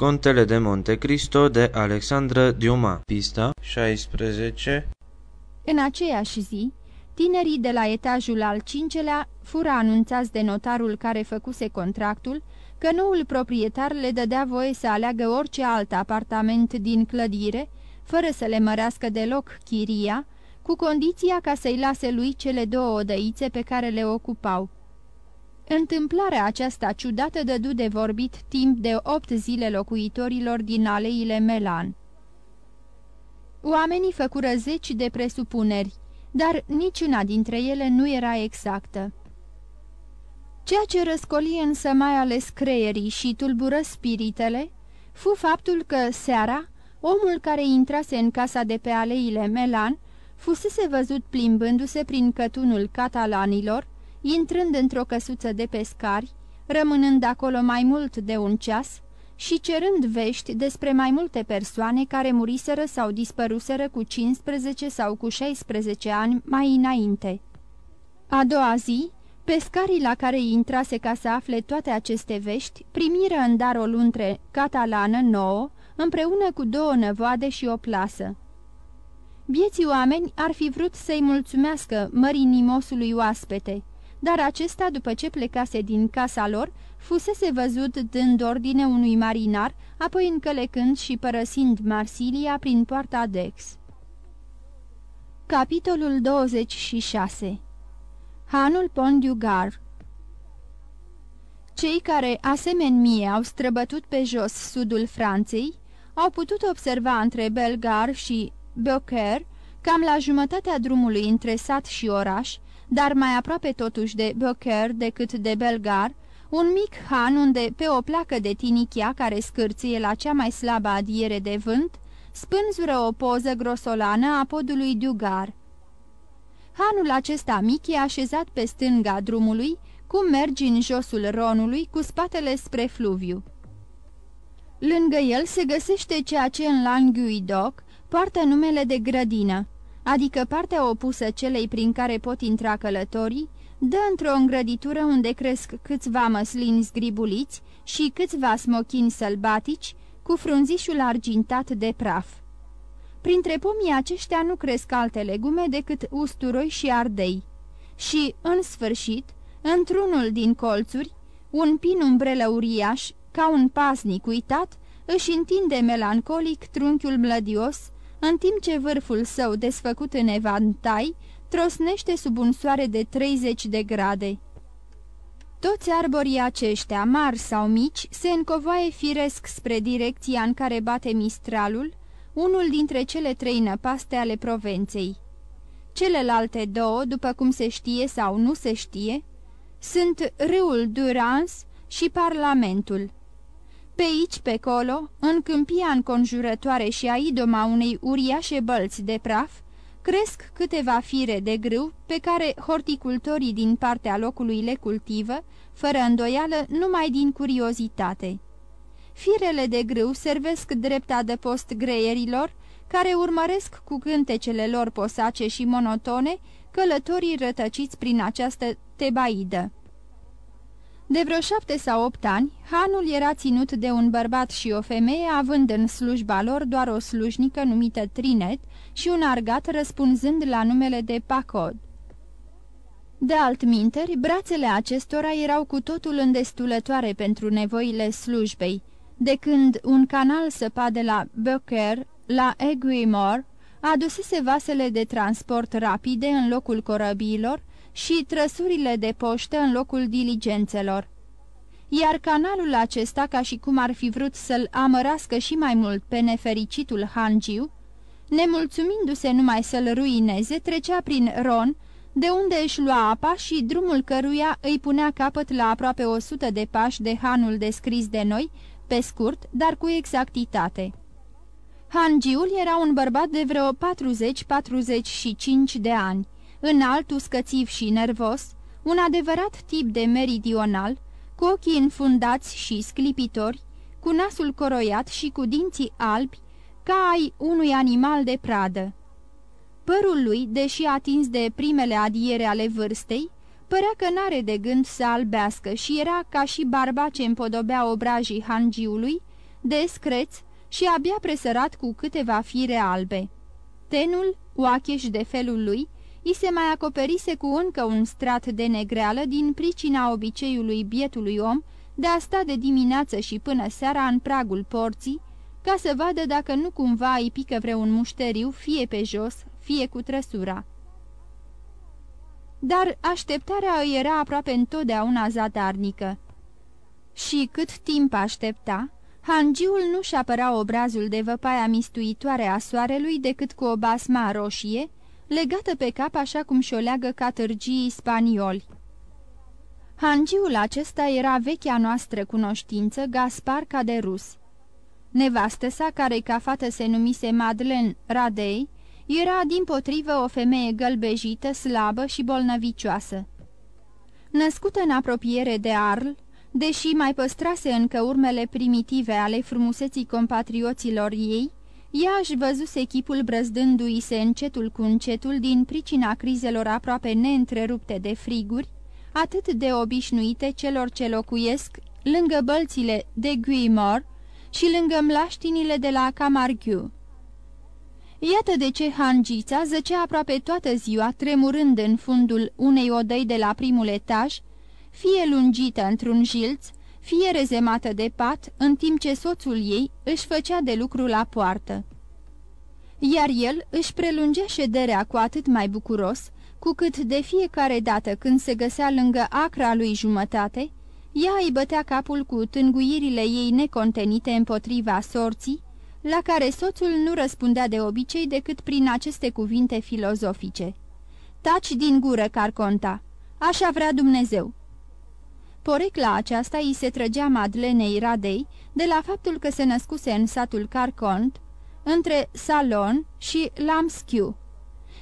Contele de Monte Cristo de Alexandra Diuma Pista 16 În aceeași zi, tinerii de la etajul al cincelea fură anunțați de notarul care făcuse contractul că noul proprietar le dădea voie să aleagă orice alt apartament din clădire, fără să le mărească deloc chiria, cu condiția ca să-i lase lui cele două odăițe pe care le ocupau. Întâmplarea aceasta ciudată dădu de vorbit timp de opt zile locuitorilor din aleile Melan. Oamenii făcură zeci de presupuneri, dar niciuna dintre ele nu era exactă. Ceea ce răscoli însă mai ales creierii și tulbură spiritele, fu faptul că seara, omul care intrase în casa de pe aleile Melan, fusese văzut plimbându-se prin cătunul catalanilor, intrând într-o căsuță de pescari, rămânând acolo mai mult de un ceas și cerând vești despre mai multe persoane care muriseră sau dispăruseră cu 15 sau cu 16 ani mai înainte. A doua zi, pescarii la care intrase ca să afle toate aceste vești primiră în dar o luntre catalană nouă, împreună cu două năvoade și o plasă. Bieții oameni ar fi vrut să-i mulțumească mărinimosului oaspete, dar acesta, după ce plecase din casa lor, fusese văzut dând ordine unui marinar, apoi încălecând și părăsind Marsilia prin poarta Dex. Capitolul 26 Hanul Pondiugar Cei care, asemeni mie, au străbătut pe jos sudul Franței, au putut observa între Belgar și Beaucaire, cam la jumătatea drumului între sat și oraș, dar mai aproape totuși de Beaucaire decât de Belgar, un mic han unde, pe o placă de tinichia care scârție la cea mai slabă adiere de vânt, spânzură o poză grosolană a podului Dugar. Hanul acesta mic e așezat pe stânga drumului, cum mergi în josul Ronului cu spatele spre fluviu. Lângă el se găsește ceea ce în Languidoc poartă numele de grădină, adică partea opusă celei prin care pot intra călătorii, dă într-o îngrăditură unde cresc câțiva măslini zgribuliți și câțiva smochini sălbatici, cu frunzișul argintat de praf. Printre pomii aceștia nu cresc alte legume decât usturoi și ardei. Și, în sfârșit, într-unul din colțuri, un pin umbrelă uriaș, ca un pasnic uitat, își întinde melancolic trunchiul mlădios, în timp ce vârful său desfăcut în evantai trosnește sub un soare de 30 de grade. Toți arborii aceștia, mari sau mici, se încovoaie firesc spre direcția în care bate mistralul, unul dintre cele trei năpaste ale Provenței. Celelalte două, după cum se știe sau nu se știe, sunt râul Durans și Parlamentul. Pe aici, pe colo, în câmpia înconjurătoare și a idoma unei uriașe bălți de praf, cresc câteva fire de grâu pe care horticultorii din partea locului le cultivă, fără îndoială, numai din curiozitate. Firele de grâu servesc drept adăpost greierilor, care urmăresc cu cântecele lor posace și monotone călătorii rătăciți prin această tebaidă. De vreo șapte sau opt ani, hanul era ținut de un bărbat și o femeie, având în slujba lor doar o slujnică numită Trinet și un argat răspunzând la numele de Pacod. De altminteri, brațele acestora erau cu totul îndestulătoare pentru nevoile slujbei, de când un canal săpa de la Beaucaire la Aiguimore adusese vasele de transport rapide în locul corăbiilor, și trăsurile de poștă în locul diligențelor. Iar canalul acesta, ca și cum ar fi vrut să-l amărască și mai mult pe nefericitul Hangiu, nemulțumindu-se numai să-l ruineze, trecea prin Ron, de unde își lua apa și drumul căruia îi punea capăt la aproape o sută de pași de hanul descris de noi, pe scurt, dar cu exactitate. Hangiul era un bărbat de vreo 40-45 de ani înalt, uscățiv și nervos, un adevărat tip de meridional, cu ochii înfundați și sclipitori, cu nasul coroiat și cu dinții albi, ca ai unui animal de pradă. Părul lui, deși atins de primele adiere ale vârstei, părea că n-are de gând să albească și era ca și barba ce împodobea obrajii hangiului, descreț și abia presărat cu câteva fire albe. Tenul, oacheș de felul lui, i se mai acoperise cu încă un strat de negreală din pricina obiceiului bietului om de a sta de dimineață și până seara în pragul porții, ca să vadă dacă nu cumva îi pică vreun mușteriu, fie pe jos, fie cu trăsura. Dar așteptarea îi era aproape întotdeauna zadarnică. Și cât timp aștepta, hangiul nu-și apăra obrazul de văpaia mistuitoare a soarelui decât cu o basma roșie, legată pe cap așa cum și-o leagă catârgii spanioli. Hangiul acesta era vechea noastră cunoștință, Gaspar Caderus. Nevastă sa, care ca fată se numise Madeleine Radei, era din potrivă o femeie gălbejită, slabă și bolnăvicioasă. Născută în apropiere de Arl, deși mai păstrase încă urmele primitive ale frumuseții compatrioților ei, ea își văzuse echipul brăzdându-i se încetul cu încetul din pricina crizelor aproape neîntrerupte de friguri, atât de obișnuite celor ce locuiesc lângă bălțile de Guimor și lângă mlaștinile de la Camargue. Iată de ce hangița zăcea aproape toată ziua, tremurând în fundul unei odăi de la primul etaj, fie lungită într-un jilț, fie rezemată de pat, în timp ce soțul ei își făcea de lucru la poartă. Iar el își prelungea șederea cu atât mai bucuros, cu cât de fiecare dată când se găsea lângă acra lui jumătate, ea îi bătea capul cu tânguirile ei necontenite împotriva sorții, la care soțul nu răspundea de obicei decât prin aceste cuvinte filozofice. Taci din gură, Carconta! Așa vrea Dumnezeu!" Porecla aceasta îi se trăgea Madlenei Radei de la faptul că se născuse în satul Carcont, între Salon și Lamschiu.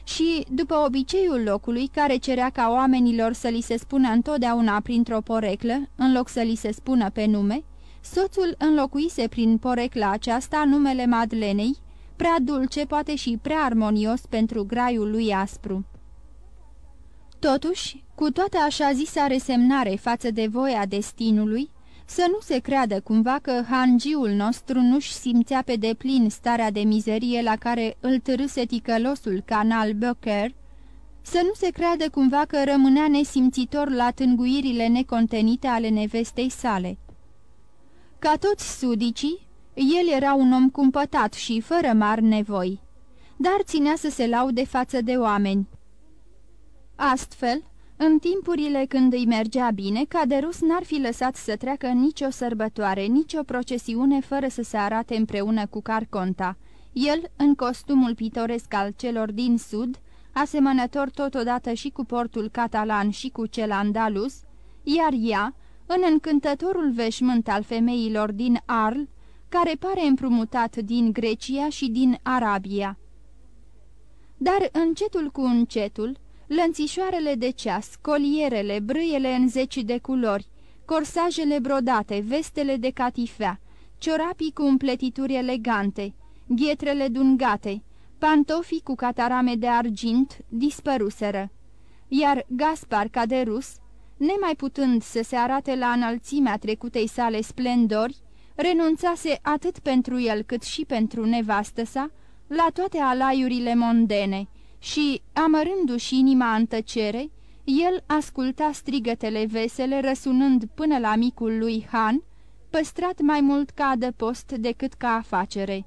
Și, după obiceiul locului, care cerea ca oamenilor să li se spună întotdeauna printr-o poreclă, în loc să li se spună pe nume, soțul înlocuise prin porecla aceasta numele Madlenei, prea dulce, poate și prea armonios pentru graiul lui aspru. Totuși, cu toată așa zisa resemnare față de voia destinului, să nu se creadă cumva că hangiul nostru nu-și simțea pe deplin starea de mizerie la care îl târâse ticălosul canal Böcker, să nu se creadă cumva că rămânea nesimțitor la tânguirile necontenite ale nevestei sale. Ca toți sudicii, el era un om cumpătat și fără mari nevoi, dar ținea să se laude față de oameni. Astfel, în timpurile când îi mergea bine, Caderus n-ar fi lăsat să treacă nicio sărbătoare, nicio procesiune fără să se arate împreună cu Carconta. El, în costumul pitoresc al celor din sud, asemănător totodată și cu portul catalan și cu cel andalus, iar ea, în încântătorul veșmânt al femeilor din Arl, care pare împrumutat din Grecia și din Arabia. Dar încetul cu încetul, lănțișoarele de ceas, colierele, brâiele în zeci de culori, corsajele brodate, vestele de catifea, ciorapii cu împletituri elegante, ghetrele dungate, pantofii cu catarame de argint dispăruseră. Iar Gaspar Caderus, nemai putând să se arate la înălțimea trecutei sale splendori, renunțase atât pentru el cât și pentru nevastă sa la toate alaiurile mondene, și, amărându-și inima în tăcere, el asculta strigătele vesele răsunând până la micul lui Han, păstrat mai mult ca adăpost decât ca afacere.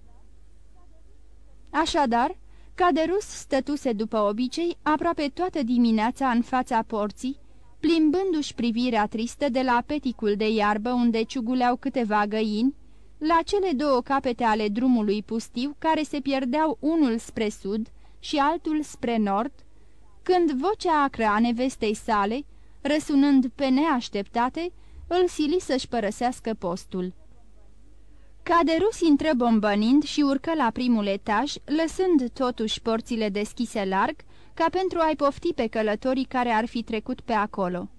Așadar, Caderus stătuse după obicei aproape toată dimineața în fața porții, plimbându-și privirea tristă de la peticul de iarbă unde ciuguleau câteva găini, la cele două capete ale drumului pustiu care se pierdeau unul spre sud, și altul spre nord, când vocea acră a nevestei sale, răsunând pe neașteptate, îl sili să-și părăsească postul. Caderus intră bombănind și urcă la primul etaj, lăsând totuși porțile deschise larg, ca pentru a-i pofti pe călătorii care ar fi trecut pe acolo.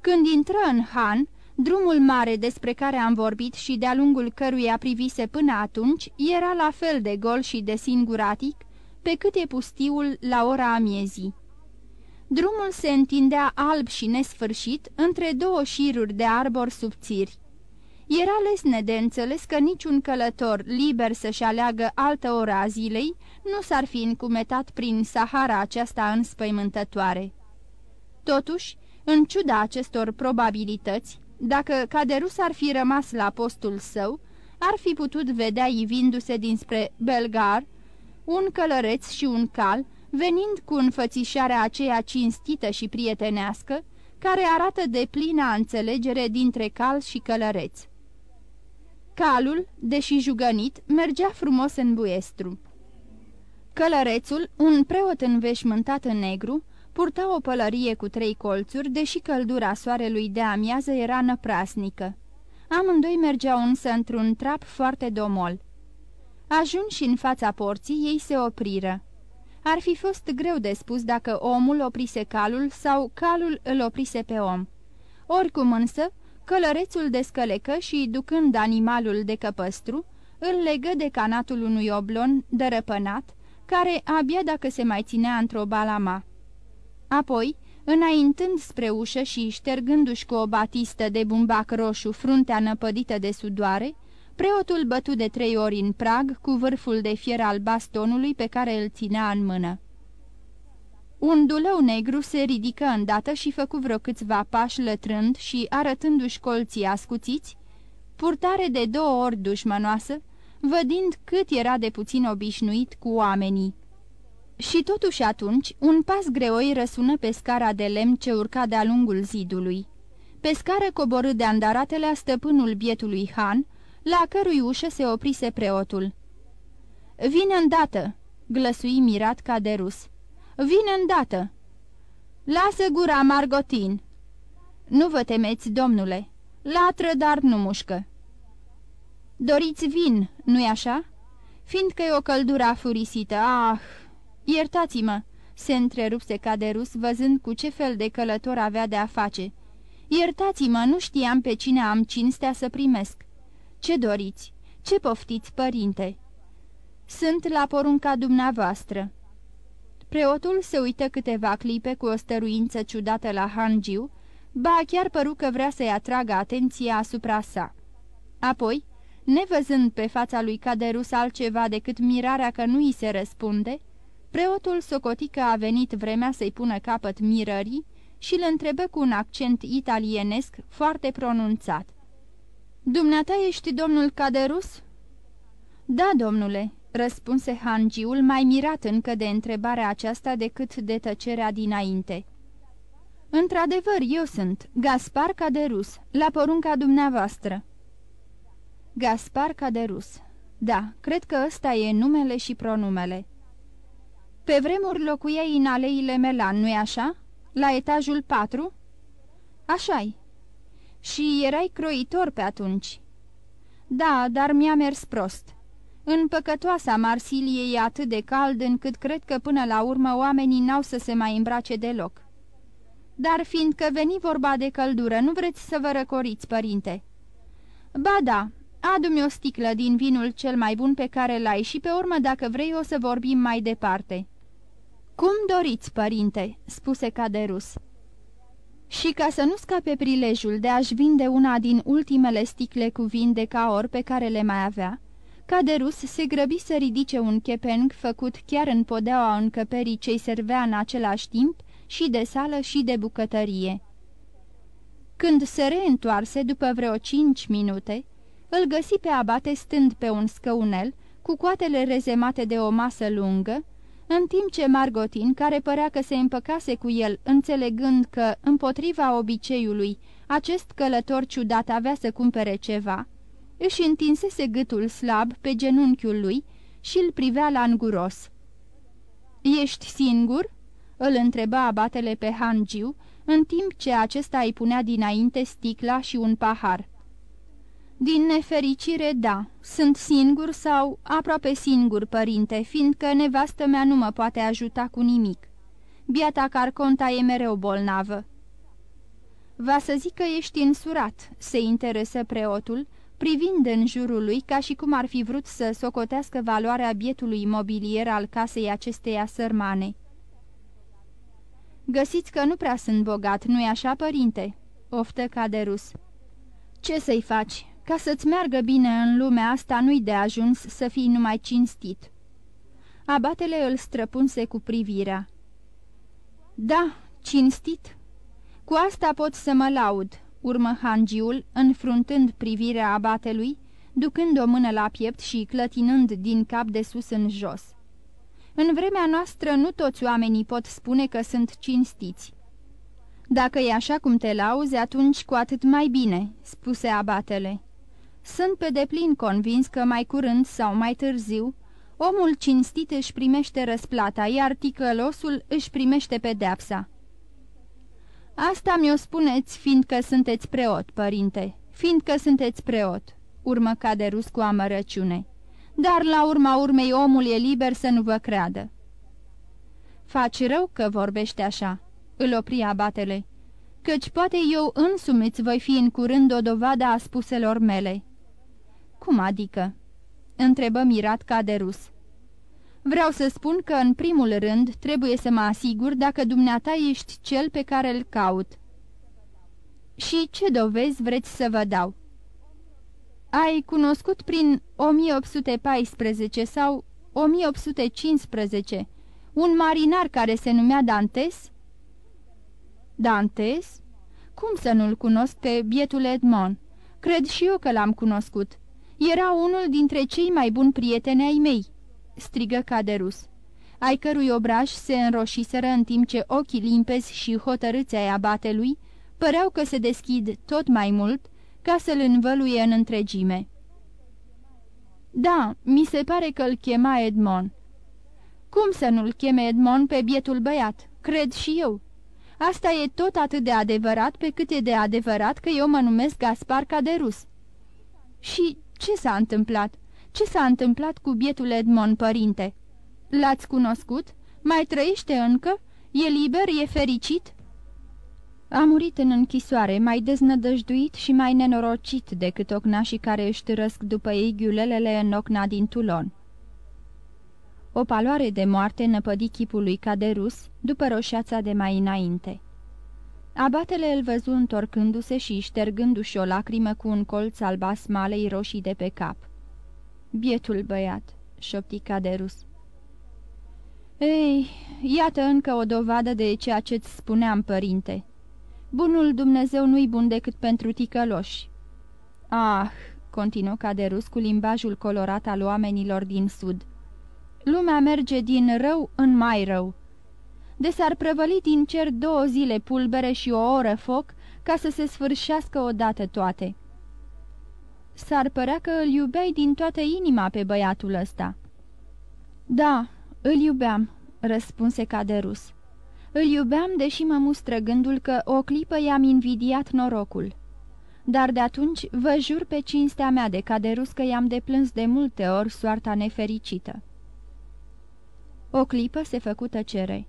Când intră în Han, drumul mare despre care am vorbit și de-a lungul căruia privise până atunci, era la fel de gol și de singuratic, pe cât e pustiul la ora amiezii. Drumul se întindea alb și nesfârșit între două șiruri de arbori subțiri, Era lesne de înțeles că niciun călător liber să-și aleagă altă oră a zilei nu s-ar fi încumetat prin Sahara aceasta înspăimântătoare. Totuși, în ciuda acestor probabilități, dacă Caderus ar fi rămas la postul său, ar fi putut vedea ivindu-se dinspre Belgar un călăreț și un cal, venind cu înfățișarea aceea cinstită și prietenească, care arată de plină înțelegere dintre cal și călăreț. Calul, deși jugănit, mergea frumos în buestru. Călărețul, un preot înveșmântat în negru, purta o pălărie cu trei colțuri, deși căldura soarelui de amiază era năprasnică. Amândoi mergeau însă într-un trap foarte domol. Ajunși în fața porții, ei se opriră. Ar fi fost greu de spus dacă omul oprise calul sau calul îl oprise pe om. Oricum însă, călărețul descălecă și, ducând animalul de căpăstru, îl legă de canatul unui oblon dărăpânat, care abia dacă se mai ținea într-o balama. Apoi, înaintând spre ușă și ștergându-și cu o batistă de bumbac roșu fruntea năpădită de sudoare, preotul bătu de trei ori în prag cu vârful de fier al bastonului pe care îl ținea în mână. Un dulău negru se ridică îndată și făcu vreo câțiva pași lătrând și arătându-și colții ascuțiți, purtare de două ori dușmănoasă, vădind cât era de puțin obișnuit cu oamenii. Și totuși atunci, un pas greoi răsună pe scara de lemn ce urca de-a lungul zidului. Pe scară coborâ de andaratele stăpânul bietului Han, la cărui ușă se oprise preotul. Vin îndată!" glăsui mirat ca de rus. Vin îndată!" Lasă gura, Margotin!" Nu vă temeți, domnule. Latră, dar nu mușcă." Doriți vin, nu-i așa? Fiindcă e o căldură afurisită, ah!" Iertați-mă!" se întrerupse Caderus, văzând cu ce fel de călător avea de a face. Iertați-mă, nu știam pe cine am cinstea să primesc." Ce doriți? Ce poftiți, părinte?" Sunt la porunca dumneavoastră." Preotul se uită câteva clipe cu o stăruință ciudată la Hangiu, ba chiar păru că vrea să-i atragă atenția asupra sa. Apoi, nevăzând pe fața lui Caderus altceva decât mirarea că nu îi se răspunde, Preotul socoti că a venit vremea să-i pună capăt mirării și îl întrebă cu un accent italienesc foarte pronunțat. Dumneata ești domnul Caderus?" Da, domnule," răspunse hangiul, mai mirat încă de întrebarea aceasta decât de tăcerea dinainte. Într-adevăr, eu sunt, Gaspar Caderus, la porunca dumneavoastră." Gaspar Caderus. Da, cred că ăsta e numele și pronumele." Pe vremuri locuiai în aleile Melan, nu-i așa? La etajul 4? Așa-i. Și erai croitor pe atunci. Da, dar mi-a mers prost. În păcătoasa Marsilie e atât de cald încât cred că până la urmă oamenii n-au să se mai îmbrace deloc. Dar fiindcă veni vorba de căldură, nu vreți să vă răcoriți, părinte?" Ba da, adu-mi o sticlă din vinul cel mai bun pe care l-ai și pe urmă, dacă vrei, o să vorbim mai departe." Cum doriți, părinte," spuse Caderus. Și ca să nu scape prilejul de a-și vinde una din ultimele sticle cu vin de caor pe care le mai avea, Caderus se grăbi să ridice un chepeng făcut chiar în podeaua încăperii ce-i servea în același timp și de sală și de bucătărie. Când se reîntoarse după vreo cinci minute, îl găsi pe abate stând pe un scăunel, cu coatele rezemate de o masă lungă, în timp ce Margotin, care părea că se împăcase cu el, înțelegând că, împotriva obiceiului, acest călător ciudat avea să cumpere ceva, își întinsese gâtul slab pe genunchiul lui și îl privea la înguros. Ești singur?" îl întreba abatele pe Hangiu, în timp ce acesta îi punea dinainte sticla și un pahar. Din nefericire, da. Sunt singur sau aproape singur, părinte, fiindcă nevastă mea nu mă poate ajuta cu nimic. Biata Carconta e mereu bolnavă." Va să zic că ești însurat," se interesă preotul, privind în jurul lui ca și cum ar fi vrut să socotească valoarea bietului imobilier al casei acesteia sărmane. Găsiți că nu prea sunt bogat, nu-i așa, părinte?" oftă Caderus. Ce să-i faci? Ca să-ți meargă bine în lumea asta, nu-i de ajuns să fii numai cinstit." Abatele îl străpunse cu privirea. Da, cinstit. Cu asta pot să mă laud," urmă hangiul, înfruntând privirea abatelui, ducând o mână la piept și clătinând din cap de sus în jos. În vremea noastră nu toți oamenii pot spune că sunt cinstiți. Dacă e așa cum te lauzi, atunci cu atât mai bine," spuse abatele. Sunt pe deplin convins că mai curând sau mai târziu, omul cinstit își primește răsplata, iar ticălosul își primește pedeapsa. Asta mi-o spuneți fiindcă sunteți preot, părinte, fiindcă sunteți preot, urmă Caderus cu amărăciune. Dar la urma urmei omul e liber să nu vă creadă. Faci rău că vorbește așa, îl opri abatele, căci poate eu însumi îți voi fi în curând o dovadă a spuselor mele. Cum adică?" întrebă mirat Caderus. Vreau să spun că, în primul rând, trebuie să mă asigur dacă dumneata ești cel pe care îl caut." Și ce dovezi vreți să vă dau?" Ai cunoscut prin 1814 sau 1815 un marinar care se numea Dantes?" Dantes? Cum să nu-l cunosc pe bietul Edmond? Cred și eu că l-am cunoscut. Era unul dintre cei mai buni prieteni ai mei." strigă Caderus, ai cărui obraj se înroșiseră în timp ce ochii limpezi și hotărâți ai abatelui păreau că se deschid tot mai mult ca să-l învăluie în întregime. Da, mi se pare că îl chema Edmond. Cum să nu-l cheme Edmond pe bietul băiat? Cred și eu. Asta e tot atât de adevărat pe cât e de adevărat că eu mă numesc Gaspar Caderus. Și ce s-a întâmplat? Ce s-a întâmplat cu bietul Edmond, părinte? L-ați cunoscut? Mai trăiește încă? E liber? E fericit?" A murit în închisoare, mai deznădăjduit și mai nenorocit decât ocnașii care își târăsc după ei ghiulelele în ocna din Tulon. O paloare de moarte năpădi chipul lui Caderus după roșața de mai înainte. Abatele îl văzu întorcându-se și ștergându-și o lacrimă cu un colț albas malei roșii de pe cap. Bietul băiat, șopti Caderus. Ei, iată încă o dovadă de ceea ce-ți spuneam, părinte. Bunul Dumnezeu nu-i bun decât pentru ticăloși. Ah, continuă Caderus cu limbajul colorat al oamenilor din sud. Lumea merge din rău în mai rău. De s-ar prăvăli din cer două zile pulbere și o oră foc ca să se sfârșească odată toate. S-ar părea că îl iubeai din toată inima pe băiatul ăsta." Da, îl iubeam," răspunse Caderus. Îl iubeam, deși mă mustră gândul că o clipă i-am invidiat norocul. Dar de atunci vă jur pe cinstea mea de Caderus că i-am deplâns de multe ori soarta nefericită." O clipă se făcu tăcere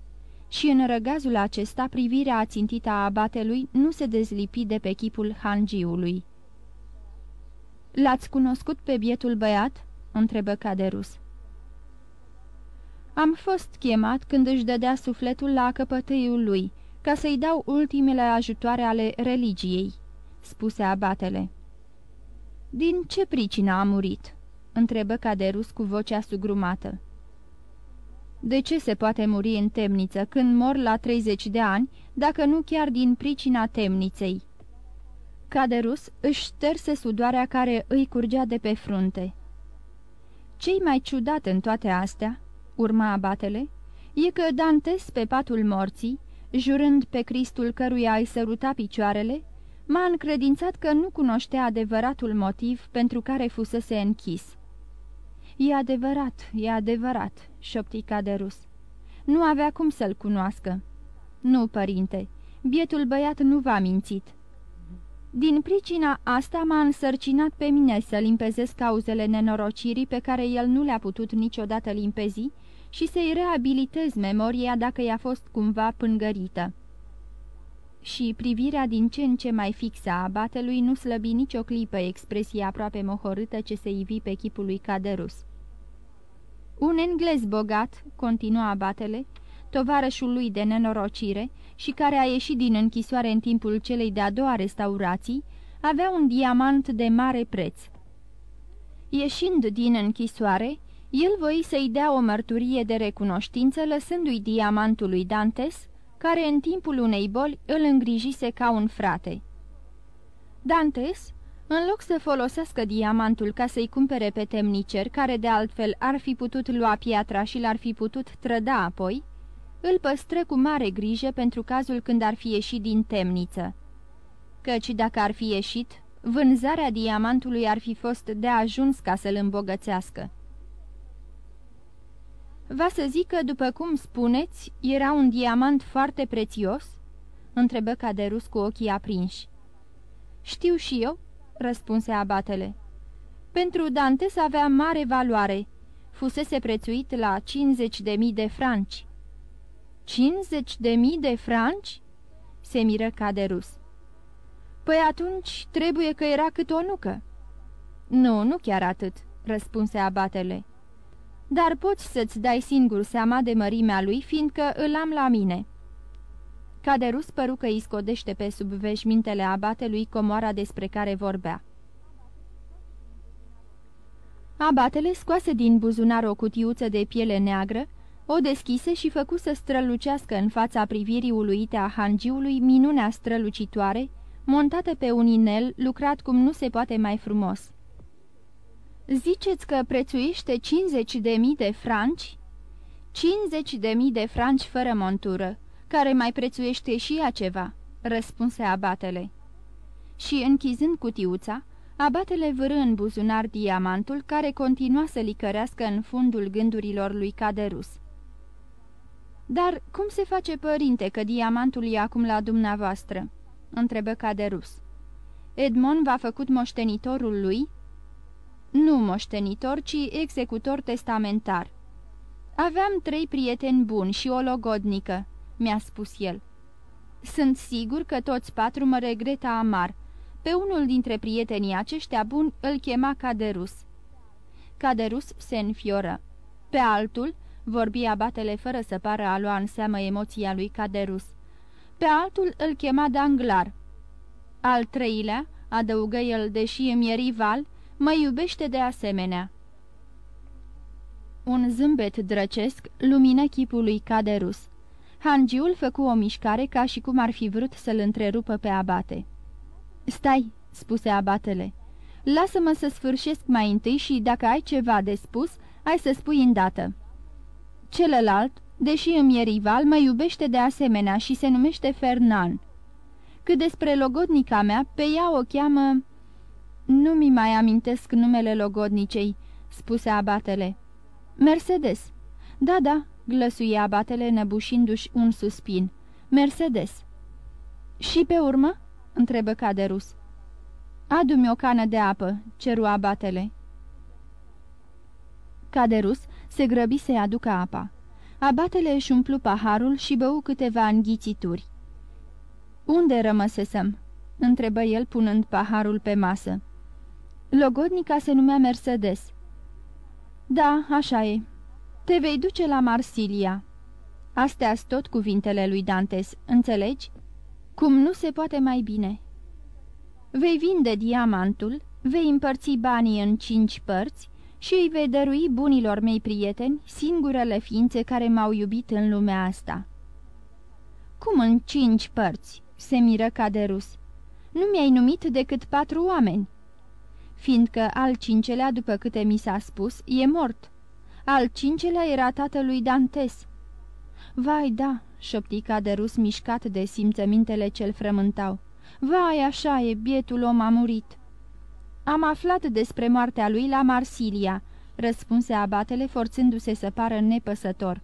și în răgazul acesta privirea ațintită a abatelui nu se dezlipi de pe chipul hangiului. L-ați cunoscut pe bietul băiat?" întrebă Caderus. Am fost chemat când își dădea sufletul la căpătâiul lui, ca să-i dau ultimele ajutoare ale religiei," spuse abatele. Din ce pricină a murit?" întrebă Caderus cu vocea sugrumată. De ce se poate muri în temniță când mor la 30 de ani, dacă nu chiar din pricina temniței?" Caderus își șterse sudoarea care îi curgea de pe frunte. Cei mai ciudat în toate astea, urma abatele, e că Dantes pe patul morții, jurând pe Cristul căruia îi săruta picioarele, m-a încredințat că nu cunoștea adevăratul motiv pentru care fusese închis. E adevărat, e adevărat," șopti Caderus. Nu avea cum să-l cunoască." Nu, părinte, bietul băiat nu v-a mințit." Din pricina asta m-a însărcinat pe mine să limpezesc cauzele nenorocirii pe care el nu le-a putut niciodată limpezi și să-i reabilitez memoria dacă i-a fost cumva pângărită. Și privirea din ce în ce mai fixă a batelui nu slăbi nicio clipă expresia aproape mohorâtă ce se ivi pe chipul lui Caderus. Un englez bogat, continua abatele, tovarășul lui de nenorocire și care a ieșit din închisoare în timpul celei de-a doua restaurații, avea un diamant de mare preț. Ieșind din închisoare, el voi să-i dea o mărturie de recunoștință lăsându-i diamantul lui Dantes, care în timpul unei boli îl îngrijise ca un frate. Dantes, în loc să folosească diamantul ca să-i cumpere pe temnicer, care de altfel ar fi putut lua piatra și l-ar fi putut trăda apoi, îl păstră cu mare grijă pentru cazul când ar fi ieșit din temniță. Căci dacă ar fi ieșit, vânzarea diamantului ar fi fost de ajuns ca să-l îmbogățească. Va să zic că, după cum spuneți, era un diamant foarte prețios?" întrebă Caderus cu ochii aprinși. Știu și eu," răspunse abatele. Pentru Dantes avea mare valoare. Fusese prețuit la 50 de mii de franci. 50 de mii de franci?" se miră Caderus. Păi atunci trebuie că era cât o nucă." Nu, nu chiar atât," răspunse abatele dar poți să-ți dai singur seama de mărimea lui, fiindcă îl am la mine." Caderus păru că îi scodește pe sub veșmintele abatelui comoara despre care vorbea. Abatele scoase din buzunar o cutiuță de piele neagră, o deschise și făcu să strălucească în fața privirii uluite a hangiului minunea strălucitoare, montată pe un inel lucrat cum nu se poate mai frumos. Ziceți că prețuiește 50 de mii de franci? 50 de mii de franci fără montură, care mai prețuiește și ea ceva, răspunse abatele. Și închizând cutiuța, abatele vârâ în buzunar diamantul care continua să licărească în fundul gândurilor lui Caderus. Dar cum se face, părinte, că diamantul e acum la dumneavoastră?" întrebă Caderus. Edmond v-a făcut moștenitorul lui?" Nu moștenitor, ci executor testamentar. Aveam trei prieteni buni și o logodnică, mi-a spus el. Sunt sigur că toți patru mă regretă amar. Pe unul dintre prietenii aceștia buni îl chema Caderus. Caderus se înfioră. Pe altul, vorbi abatele fără să pară a lua în seamă emoția lui Caderus. Pe altul îl chema Danglar. Al treilea, adăugă el, deși îmi e rival, Mă iubește de asemenea." Un zâmbet drăcesc lumină chipul lui Caderus. Hangiul făcu o mișcare ca și cum ar fi vrut să-l întrerupă pe abate. Stai," spuse abatele. Lasă-mă să sfârșesc mai întâi și, dacă ai ceva de spus, ai să spui îndată." Celălalt, deși îmi e rival, mă iubește de asemenea și se numește Fernan. Cât despre logodnica mea, pe ea o cheamă nu mi mai amintesc numele logodnicei," spuse abatele. Mercedes." Da, da," glăsuie abatele năbușindu-și un suspin. Mercedes." Și pe urmă?" întrebă Caderus. Adu-mi o cană de apă," ceru abatele. Caderus se grăbi să-i aducă apa. Abatele își umplu paharul și bău câteva înghițituri. Unde rămăsesem?" întrebă el punând paharul pe masă. Logodnica se numea Mercedes. Da, așa e. Te vei duce la Marsilia. astea tot cuvintele lui Dantes, înțelegi? Cum nu se poate mai bine. Vei vinde diamantul, vei împărți banii în cinci părți și îi vei dărui bunilor mei prieteni singurele ființe care m-au iubit în lumea asta. Cum în cinci părți?" se miră Caderus. Nu mi-ai numit decât patru oameni." fiindcă al cincelea, după câte mi s-a spus, e mort. Al cincelea era tatălui Dantes. Vai, da, șopti Caderus mișcat de simțămintele ce-l frământau. Vai, așa e, bietul om a murit. Am aflat despre moartea lui la Marsilia, răspunse abatele, forțându-se să pară nepăsător.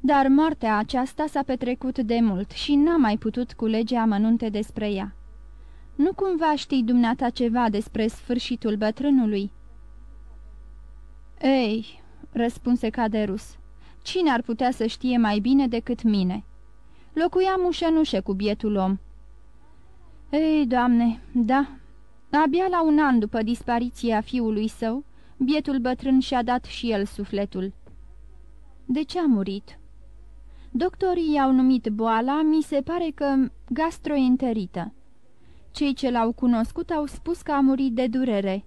Dar moartea aceasta s-a petrecut de mult și n-am mai putut culege amănunte despre ea. Nu cumva știi dumneata ceva despre sfârșitul bătrânului?" Ei," răspunse Caderus, cine ar putea să știe mai bine decât mine? Locuiam ușă în ușă cu bietul om." Ei, doamne, da, abia la un an după dispariția fiului său, bietul bătrân și-a dat și el sufletul." De ce a murit?" Doctorii i-au numit boala, mi se pare că gastroenterită." Cei ce l-au cunoscut au spus că a murit de durere,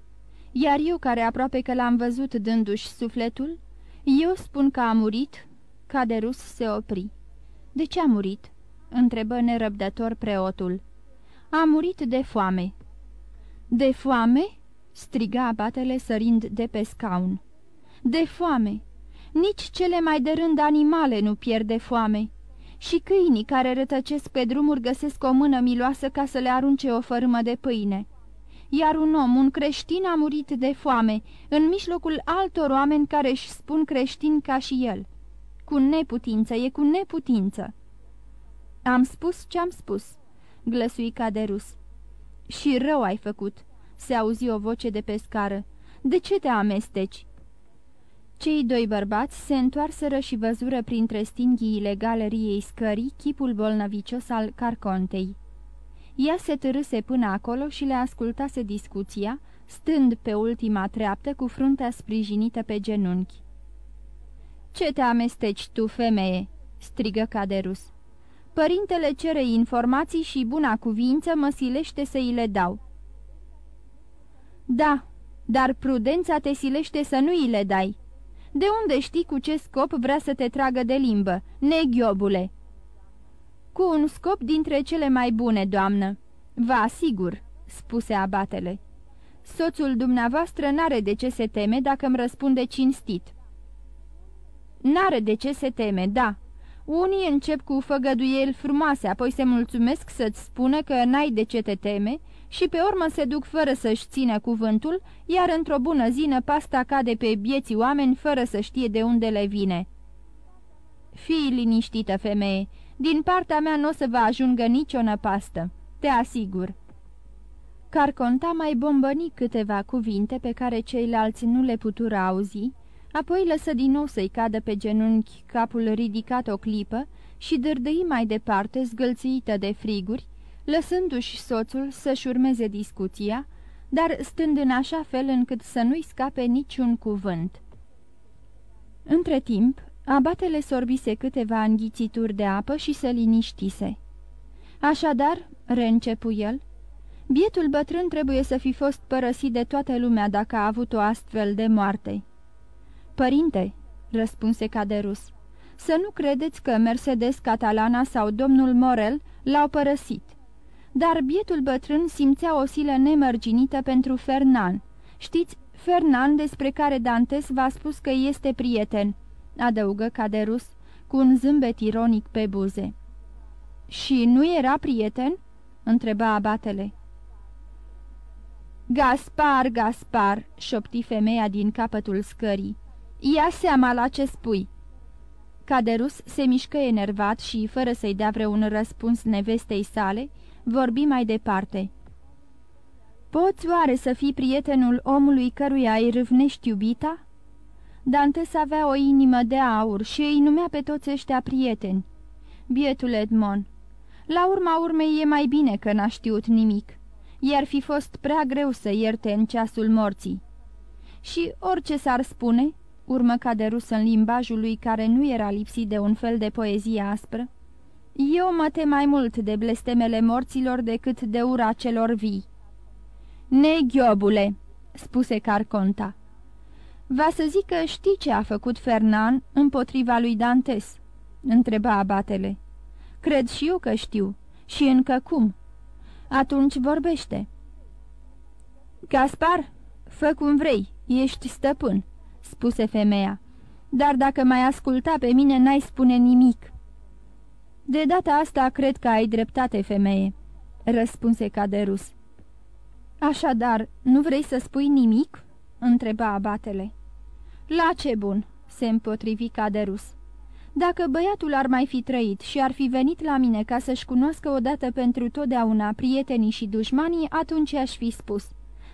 iar eu, care aproape că l-am văzut dându-și sufletul, eu spun că a murit, Caderus se opri. De ce a murit?" întrebă nerăbdător preotul. A murit de foame." De foame?" striga abatele sărind de pe scaun. De foame! Nici cele mai de rând animale nu pierde foame. Și câinii care rătăcesc pe drumuri găsesc o mână miloasă ca să le arunce o fărâmă de pâine. Iar un om, un creștin, a murit de foame, în mijlocul altor oameni care își spun creștini ca și el. Cu neputință, e cu neputință. Am spus ce-am spus, glăsui Caderus. Și rău ai făcut, se auzi o voce de pe scară. De ce te amesteci? Cei doi bărbați se întoarseră și văzură printre stinghiile galeriei scării chipul bolnăvicios al Carcontei. Ea se târâse până acolo și le ascultase discuția, stând pe ultima treaptă cu fruntea sprijinită pe genunchi. Ce te amesteci tu, femeie?" strigă Caderus. Părintele cere informații și buna cuvință mă silește să îi le dau." Da, dar prudența te silește să nu îi le dai." De unde știi cu ce scop vrea să te tragă de limbă, neghiobule?" Cu un scop dintre cele mai bune, doamnă." Vă asigur," spuse abatele. Soțul dumneavoastră n-are de ce se teme dacă îmi răspunde cinstit." N-are de ce se teme, da. Unii încep cu făgăduieli frumoase, apoi se mulțumesc să-ți spună că n-ai de ce te teme și pe urmă se duc fără să-și țină cuvântul, iar într-o bună zi pasta cade pe bieții oameni fără să știe de unde le vine. Fii liniștită, femeie, din partea mea nu o să vă ajungă nicio năpastă, te asigur. Carconta mai bombăni câteva cuvinte pe care ceilalți nu le putură auzi, apoi lăsă din nou să-i cadă pe genunchi capul ridicat o clipă și dârdâi mai departe, zgâlțită de friguri, lăsându-și soțul să-și urmeze discuția, dar stând în așa fel încât să nu-i scape niciun cuvânt. Între timp, abatele sorbise câteva înghițituri de apă și se liniștise. Așadar, reîncepu el, bietul bătrân trebuie să fi fost părăsit de toată lumea dacă a avut o astfel de moarte. Părinte, răspunse Caderus, să nu credeți că Mercedes Catalana sau domnul Morel l-au părăsit dar bietul bătrân simțea o silă nemărginită pentru Fernan. Știți, Fernan despre care Dantes v-a spus că este prieten, adăugă Caderus, cu un zâmbet ironic pe buze. Și nu era prieten?" întreba abatele. Gaspar, Gaspar!" șopti femeia din capătul scării. Ia seama la ce spui!" Caderus se mișcă enervat și, fără să-i dea vreun răspuns nevestei sale, vorbi mai departe. Poți oare să fii prietenul omului căruia îi râvnești iubita? Dantes avea o inimă de aur și îi numea pe toți ăștia prieteni. Bietul Edmond. La urma urmei e mai bine că n-a știut nimic. I-ar fi fost prea greu să ierte în ceasul morții. Și orice s-ar spune, urmă ca de rus în limbajul lui care nu era lipsit de un fel de poezie aspră, eu mă tem mai mult de blestemele morților decât de ura celor vii." Neghiobule," spuse Carconta. Va să zic că știi ce a făcut Fernan împotriva lui Dantes?" întreba abatele. Cred și eu că știu. Și încă cum?" Atunci vorbește." Gaspar, fă cum vrei, ești stăpân," spuse femeia. Dar dacă mai asculta pe mine, n-ai spune nimic." De data asta cred că ai dreptate, femeie," răspunse Caderus. Așadar, nu vrei să spui nimic?" Întreba abatele. La ce bun?" se împotrivi Caderus. Dacă băiatul ar mai fi trăit și ar fi venit la mine ca să-și cunoască odată pentru totdeauna prietenii și dușmanii, atunci aș fi spus.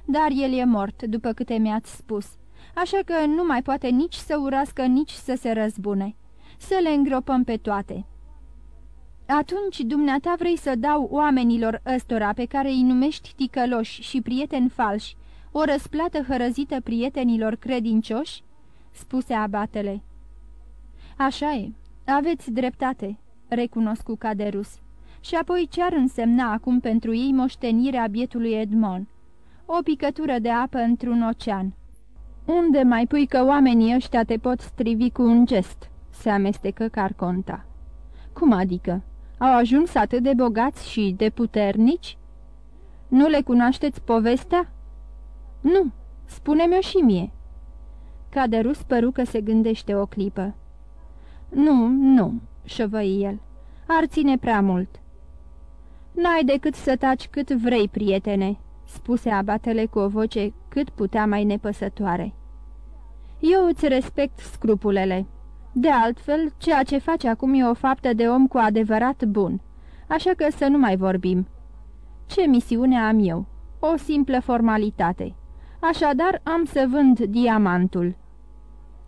Dar el e mort, după câte mi-ați spus, așa că nu mai poate nici să urască, nici să se răzbune. Să le îngropăm pe toate." Atunci dumneata vrei să dau oamenilor ăstora pe care îi numești ticăloși și prieteni falși o răsplată hărăzită prietenilor credincioși?" spuse abatele. Așa e, aveți dreptate," recunoscu Caderus. Și apoi ce-ar însemna acum pentru ei moștenirea bietului Edmond? O picătură de apă într-un ocean. Unde mai pui că oamenii ăștia te pot strivi cu un gest?" se amestecă Carconta. Cum adică? Au ajuns atât de bogați și de puternici?" Nu le cunoașteți povestea?" Nu, spune-mi-o și mie." Caderus păru că se gândește o clipă. Nu, nu," șovăi el, ar ține prea mult." N-ai decât să taci cât vrei, prietene," spuse abatele cu o voce cât putea mai nepăsătoare. Eu îți respect scrupulele. De altfel, ceea ce faci acum e o faptă de om cu adevărat bun, așa că să nu mai vorbim. Ce misiune am eu? O simplă formalitate. Așadar am să vând diamantul."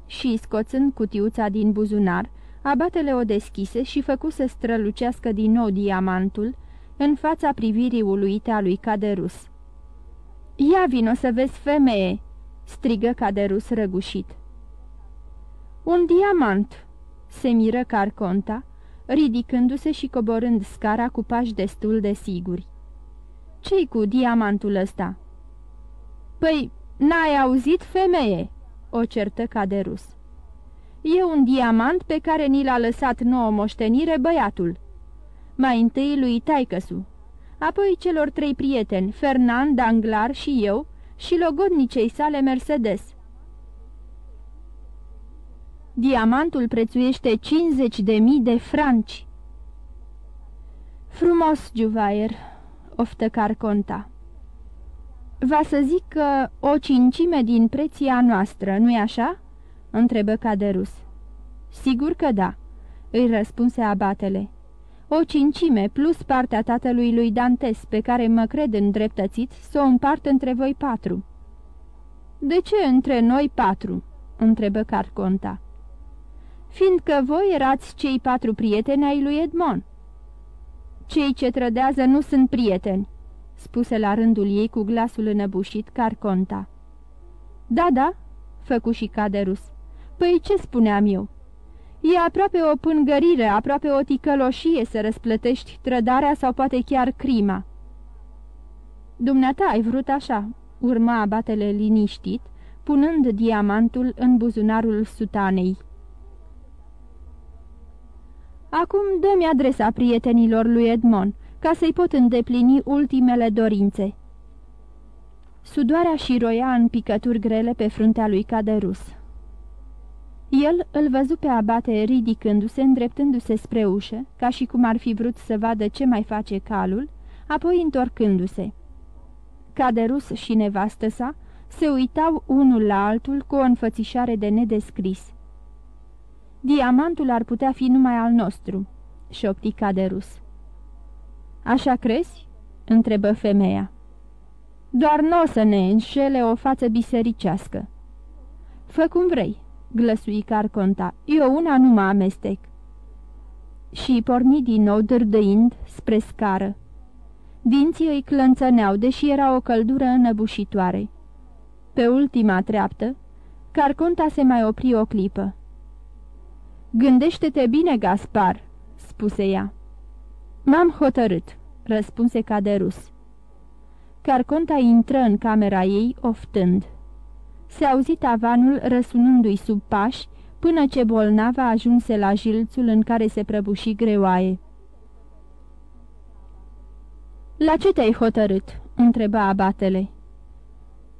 Și, scoțând cutiuța din buzunar, abatele o deschise și făcu să strălucească din nou diamantul în fața privirii uluite a lui Caderus. Ia vino să vezi, femeie!" strigă Caderus răgușit. Un diamant!" se miră Carconta, ridicându-se și coborând scara cu pași destul de siguri. Ce-i cu diamantul ăsta?" Păi, n-ai auzit, femeie?" o certă Caderus. E un diamant pe care ni l-a lăsat nouă moștenire băiatul. Mai întâi lui Taicăsu, apoi celor trei prieteni, Fernand, Danglar și eu, și logodnicei sale Mercedes. Diamantul prețuiește 50 de mii de franci. Frumos, Juvaier, oftă Carconta. Va să zic că o cincime din preția noastră, nu-i așa?" întrebă Caderus. Sigur că da," îi răspunse abatele. O cincime plus partea tatălui lui Dantes, pe care mă cred îndreptățit să o împart între voi patru." De ce între noi patru?" întrebă Carconta. Fiindcă voi erați cei patru prieteni ai lui Edmond." Cei ce trădează nu sunt prieteni," spuse la rândul ei cu glasul înăbușit Carconta. Da, da," făcu și Caderus. Păi ce spuneam eu? E aproape o pângărire, aproape o ticăloșie să răsplătești trădarea sau poate chiar crima." Dumneata ai vrut așa," urma abatele liniștit, punând diamantul în buzunarul sutanei. Acum dă-mi adresa prietenilor lui Edmond, ca să-i pot îndeplini ultimele dorințe. Sudoarea și roia în picături grele pe fruntea lui Caderus. El îl văzu pe abate ridicându-se, îndreptându-se spre ușă, ca și cum ar fi vrut să vadă ce mai face calul, apoi întorcându-se. Caderus și nevastă sa se uitau unul la altul cu o înfățișare de nedescris. Diamantul ar putea fi numai al nostru," șopti Caderus. Așa crezi?" întrebă femeia. Doar nu o să ne înșele o față bisericească." Fă cum vrei," glăsui Carconta, eu una nu mă amestec." Și porni din nou dârdăind spre scară. Dinții îi clănțăneau, deși era o căldură înăbușitoare. Pe ultima treaptă, Carconta se mai opri o clipă. Gândește-te bine, Gaspar," spuse ea. M-am hotărât," răspunse Caderus. Carconta intră în camera ei, oftând. Se auzi tavanul răsunându-i sub pași, până ce bolnava ajunse la jilțul în care se prăbuși greoaie. La ce te-ai hotărât?" întreba abatele.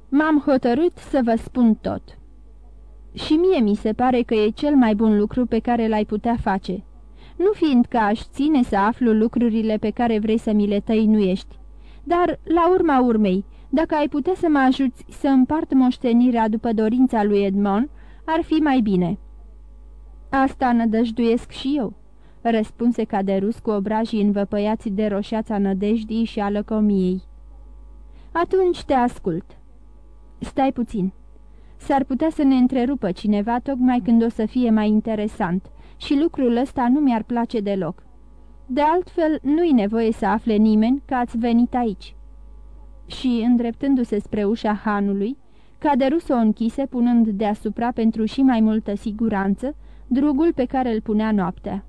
M-am hotărât să vă spun tot." Și mie mi se pare că e cel mai bun lucru pe care l-ai putea face." Nu fiindcă aș ține să aflu lucrurile pe care vrei să mi le tăinuiești. Dar, la urma urmei, dacă ai putea să mă ajuți să împart moștenirea după dorința lui Edmond, ar fi mai bine." Asta nădăjduiesc și eu," răspunse Caderus cu obrajii învăpăiați de roșeața nădejdii și a lăcomiei. Atunci te ascult." Stai puțin. S-ar putea să ne întrerupă cineva tocmai când o să fie mai interesant și lucrul ăsta nu mi-ar place deloc. De altfel, nu-i nevoie să afle nimeni că ați venit aici." Și, îndreptându-se spre ușa hanului, Caderus o închise, punând deasupra pentru și mai multă siguranță drugul pe care îl punea noaptea.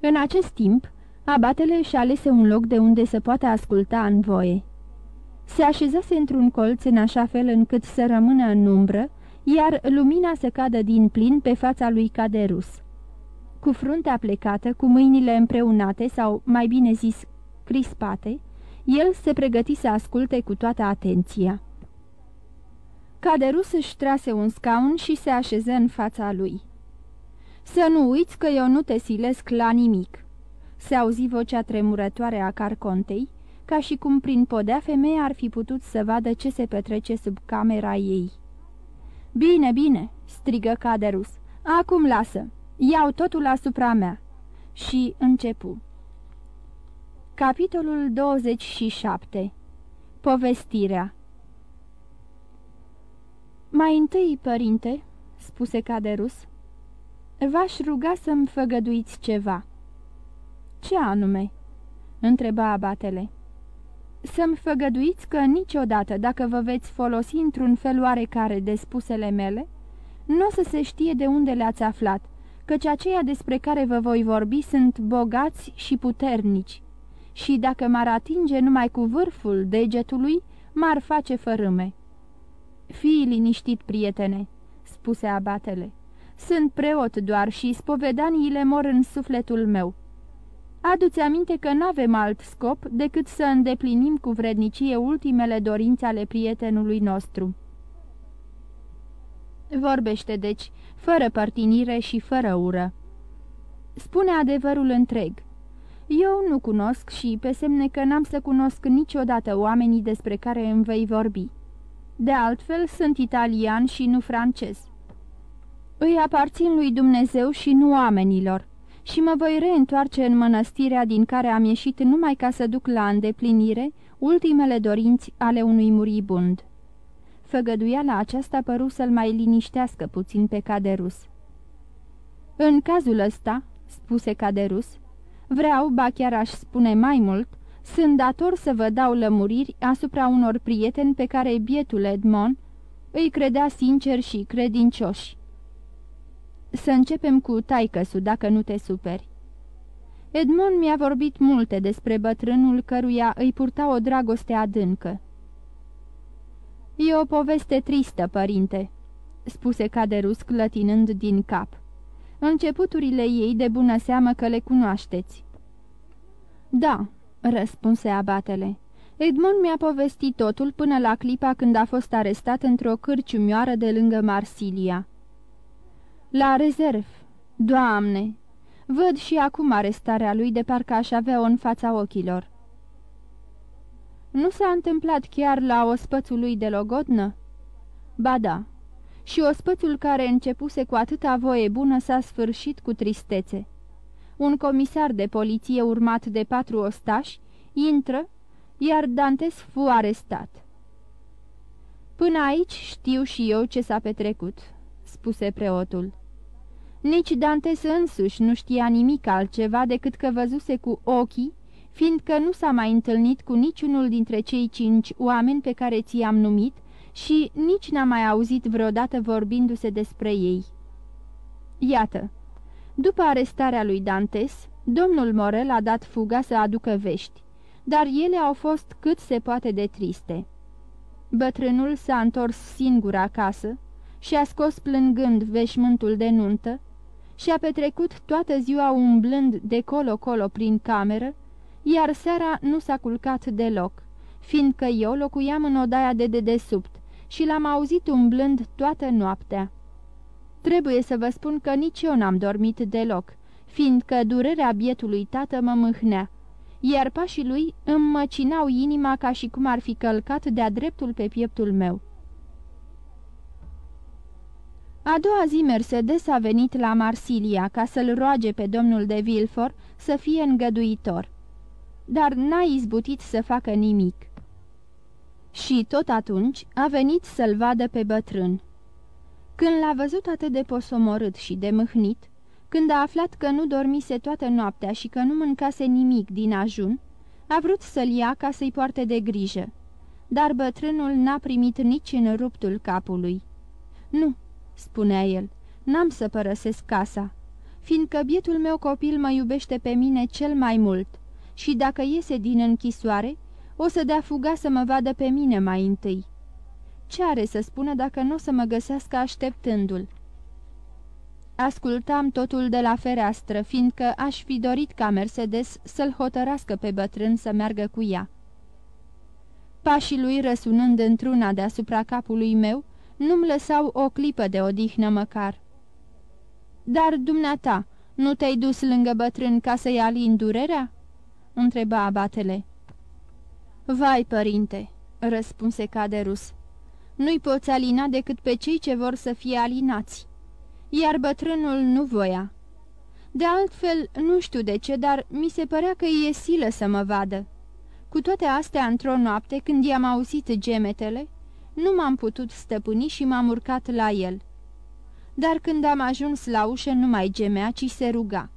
În acest timp, abatele își alese un loc de unde să poată asculta în voie. Se așezase într-un colț în așa fel încât să rămână în umbră, iar lumina să cadă din plin pe fața lui Caderus. Cu fruntea plecată, cu mâinile împreunate sau, mai bine zis, crispate, el se pregăti să asculte cu toată atenția. Caderus își trase un scaun și se așeză în fața lui. Să nu uiți că eu nu te silesc la nimic," se auzi vocea tremurătoare a carcontei, ca și cum prin podea femeia ar fi putut să vadă ce se petrece sub camera ei. Bine, bine!" strigă Caderus. Acum lasă! Iau totul asupra mea!" Și începu. Capitolul 27 Povestirea Mai întâi, părinte," spuse Caderus, v-aș ruga să-mi făgăduiți ceva." Ce anume?" întreba abatele. Să-mi făgăduiți că niciodată, dacă vă veți folosi într-un fel oarecare de spusele mele, nu o să se știe de unde le-ați aflat, căci aceia despre care vă voi vorbi sunt bogați și puternici, și dacă m-ar atinge numai cu vârful degetului, m-ar face fărâme. Fii liniștit, prietene," spuse abatele. Sunt preot doar și spovedaniile mor în sufletul meu. Adu-ți aminte că n-avem alt scop decât să îndeplinim cu vrednicie ultimele dorințe ale prietenului nostru. Vorbește, deci, fără părtinire și fără ură. Spune adevărul întreg. Eu nu cunosc și pe semne că n-am să cunosc niciodată oamenii despre care îmi vei vorbi. De altfel, sunt italian și nu francez. Îi aparțin lui Dumnezeu și nu oamenilor și mă voi reîntoarce în mănăstirea din care am ieșit numai ca să duc la îndeplinire ultimele dorinți ale unui muribund. Făgăduiala aceasta păru să-l mai liniștească puțin pe Caderus. În cazul ăsta, spuse Caderus, vreau, ba chiar aș spune mai mult, sunt dator să vă dau lămuriri asupra unor prieteni pe care bietul Edmond îi credea sincer și credincioși. Să începem cu taicăsu, dacă nu te superi. Edmond mi-a vorbit multe despre bătrânul căruia îi purta o dragoste adâncă. E o poveste tristă, părinte," spuse Caderus clătinând din cap. Începuturile ei de bună seamă că le cunoașteți." Da," răspunse abatele. Edmond mi-a povestit totul până la clipa când a fost arestat într-o cârciumioară de lângă Marsilia. La rezerv, doamne! Văd și acum arestarea lui de parcă aș avea-o în fața ochilor. Nu s-a întâmplat chiar la ospățul lui de logodnă? Ba da, și ospățul care începuse cu atâta voie bună s-a sfârșit cu tristețe. Un comisar de poliție urmat de patru ostași intră, iar Dantes fu arestat. Până aici știu și eu ce s-a petrecut," spuse preotul. Nici Dantes însuși nu știa nimic altceva decât că văzuse cu ochii, fiindcă nu s-a mai întâlnit cu niciunul dintre cei cinci oameni pe care ți-am numit și nici n-a mai auzit vreodată vorbindu-se despre ei. Iată, după arestarea lui Dantes, domnul Morel a dat fuga să aducă vești, dar ele au fost cât se poate de triste. Bătrânul s-a întors singur acasă și a scos plângând veșmântul de nuntă, și a petrecut toată ziua umblând de colo-colo prin cameră, iar seara nu s-a culcat deloc, fiindcă eu locuiam în odaia de dedesubt și l-am auzit umblând toată noaptea. Trebuie să vă spun că nici eu n-am dormit deloc, fiindcă durerea bietului tată mă mâhnea, iar pașii lui îmi măcinau inima ca și cum ar fi călcat de-a dreptul pe pieptul meu. A doua zi Mercedes a venit la Marsilia ca să-l roage pe domnul de Vilfort să fie îngăduitor, dar n-a izbutit să facă nimic. Și tot atunci a venit să-l vadă pe bătrân. Când l-a văzut atât de posomorât și de mâhnit, când a aflat că nu dormise toată noaptea și că nu mâncase nimic din ajun, a vrut să-l ia ca să-i poarte de grijă, dar bătrânul n-a primit nici în ruptul capului. Nu, spunea el, n-am să părăsesc casa, fiindcă bietul meu copil mă iubește pe mine cel mai mult și dacă iese din închisoare, o să dea fuga să mă vadă pe mine mai întâi. Ce are să spună dacă nu o să mă găsească așteptându-l? Ascultam totul de la fereastră, fiindcă aș fi dorit ca Mercedes să-l hotărască pe bătrân să meargă cu ea. Pașii lui răsunând într-una deasupra capului meu, nu-mi lăsau o clipă de odihnă măcar. Dar dumneata, nu te-ai dus lângă bătrân ca să-i alin durerea?" întreba abatele. Vai, părinte," răspunse Caderus, nu-i poți alina decât pe cei ce vor să fie alinați." Iar bătrânul nu voia. De altfel, nu știu de ce, dar mi se părea că e silă să mă vadă. Cu toate astea, într-o noapte, când i-am auzit gemetele, nu m-am putut stăpâni și m-am urcat la el. Dar când am ajuns la ușă, nu mai gemea, ci se ruga.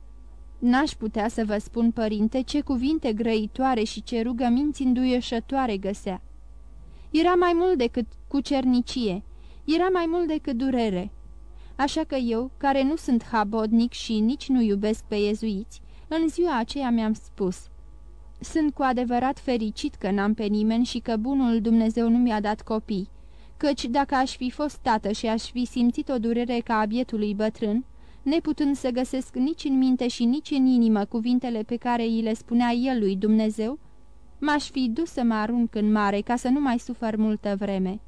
N-aș putea să vă spun, părinte, ce cuvinte grăitoare și ce rugăminți înduieșătoare găsea. Era mai mult decât cucernicie, era mai mult decât durere. Așa că eu, care nu sunt habodnic și nici nu iubesc pe iezuiți, în ziua aceea mi-am spus Sunt cu adevărat fericit că n-am pe nimeni și că bunul Dumnezeu nu mi-a dat copii, căci dacă aș fi fost tată și aș fi simțit o durere ca a bietului bătrân, neputând să găsesc nici în minte și nici în inimă cuvintele pe care îi le spunea el lui Dumnezeu, m-aș fi dus să mă arunc în mare ca să nu mai sufăr multă vreme.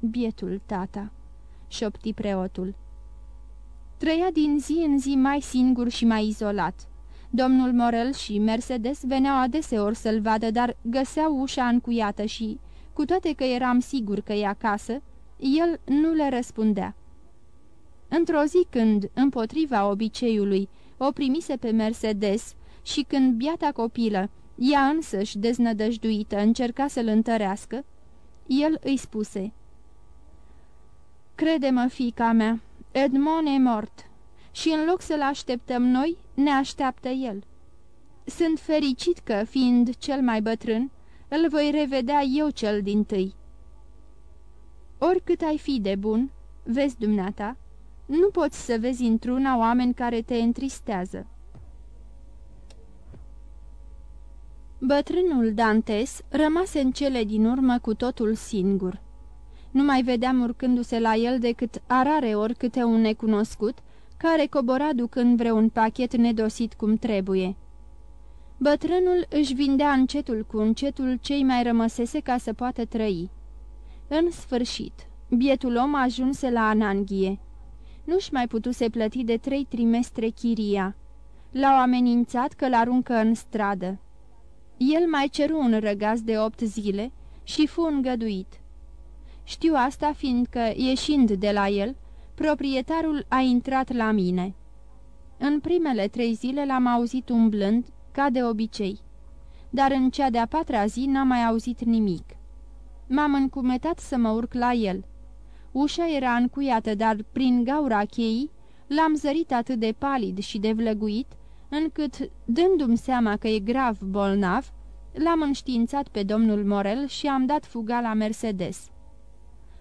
Bietul tata șopti preotul. Trăia din zi în zi mai singur și mai izolat. Domnul Morel și Mercedes veneau adeseori să-l vadă, dar găseau ușa încuiată și, cu toate că eram sigur că e acasă, el nu le răspundea. Într-o zi când, împotriva obiceiului, o primise pe Mercedes și când biata copilă, ea însăși deznădăjduită, încerca să-l întărească, el îi spuse, Crede-mă, fica mea, Edmond e mort și în loc să-l așteptăm noi, ne așteaptă el. Sunt fericit că, fiind cel mai bătrân, îl voi revedea eu cel din tâi. Oricât ai fi de bun, vezi dumneata, nu poți să vezi într-una oameni care te întristează. Bătrânul Dantes rămase în cele din urmă cu totul singur. Nu mai vedeam urcându-se la el decât arare ori câte un necunoscut, care cobora ducând vreun pachet nedosit cum trebuie. Bătrânul își vindea încetul cu încetul cei mai rămăsese ca să poată trăi. În sfârșit, bietul om ajunse la ananghie. Nu-și mai putuse plăti de trei trimestre chiria. L-au amenințat că l-aruncă în stradă. El mai ceru un răgaz de opt zile și fu îngăduit. Știu asta fiindcă, ieșind de la el, proprietarul a intrat la mine. În primele trei zile l-am auzit umblând, ca de obicei, dar în cea de-a patra zi n-am mai auzit nimic. M-am încumetat să mă urc la el. Ușa era încuiată, dar prin gaura cheii l-am zărit atât de palid și de vlăguit, încât, dându-mi seama că e grav bolnav, l-am înștiințat pe domnul Morel și am dat fuga la Mercedes.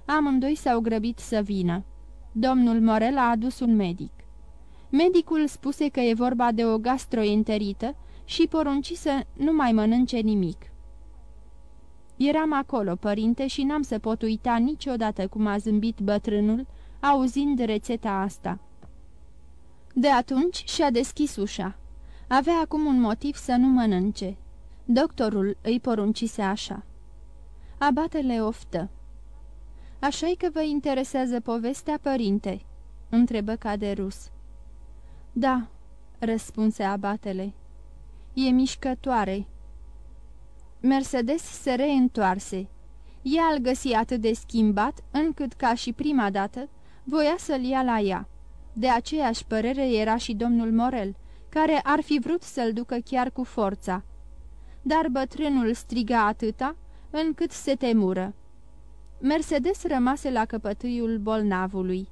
Amândoi s-au grăbit să vină. Domnul Morel a adus un medic. Medicul spuse că e vorba de o gastroenterită și porunci să nu mai mănânce nimic. Eram acolo, părinte, și n-am să pot uita niciodată cum a zâmbit bătrânul, auzind rețeta asta. De atunci și-a deschis ușa. Avea acum un motiv să nu mănânce. Doctorul îi poruncise așa. Abatele oftă așa că vă interesează povestea, părinte?" întrebă Caderus. Da," răspunse abatele. E mișcătoare." Mercedes se reîntoarse. Ea îl găsi atât de schimbat, încât, ca și prima dată, voia să-l ia la ea. De aceeași părere era și domnul Morel, care ar fi vrut să-l ducă chiar cu forța. Dar bătrânul striga atâta, încât se temură. Mercedes rămase la căpătâiul bolnavului.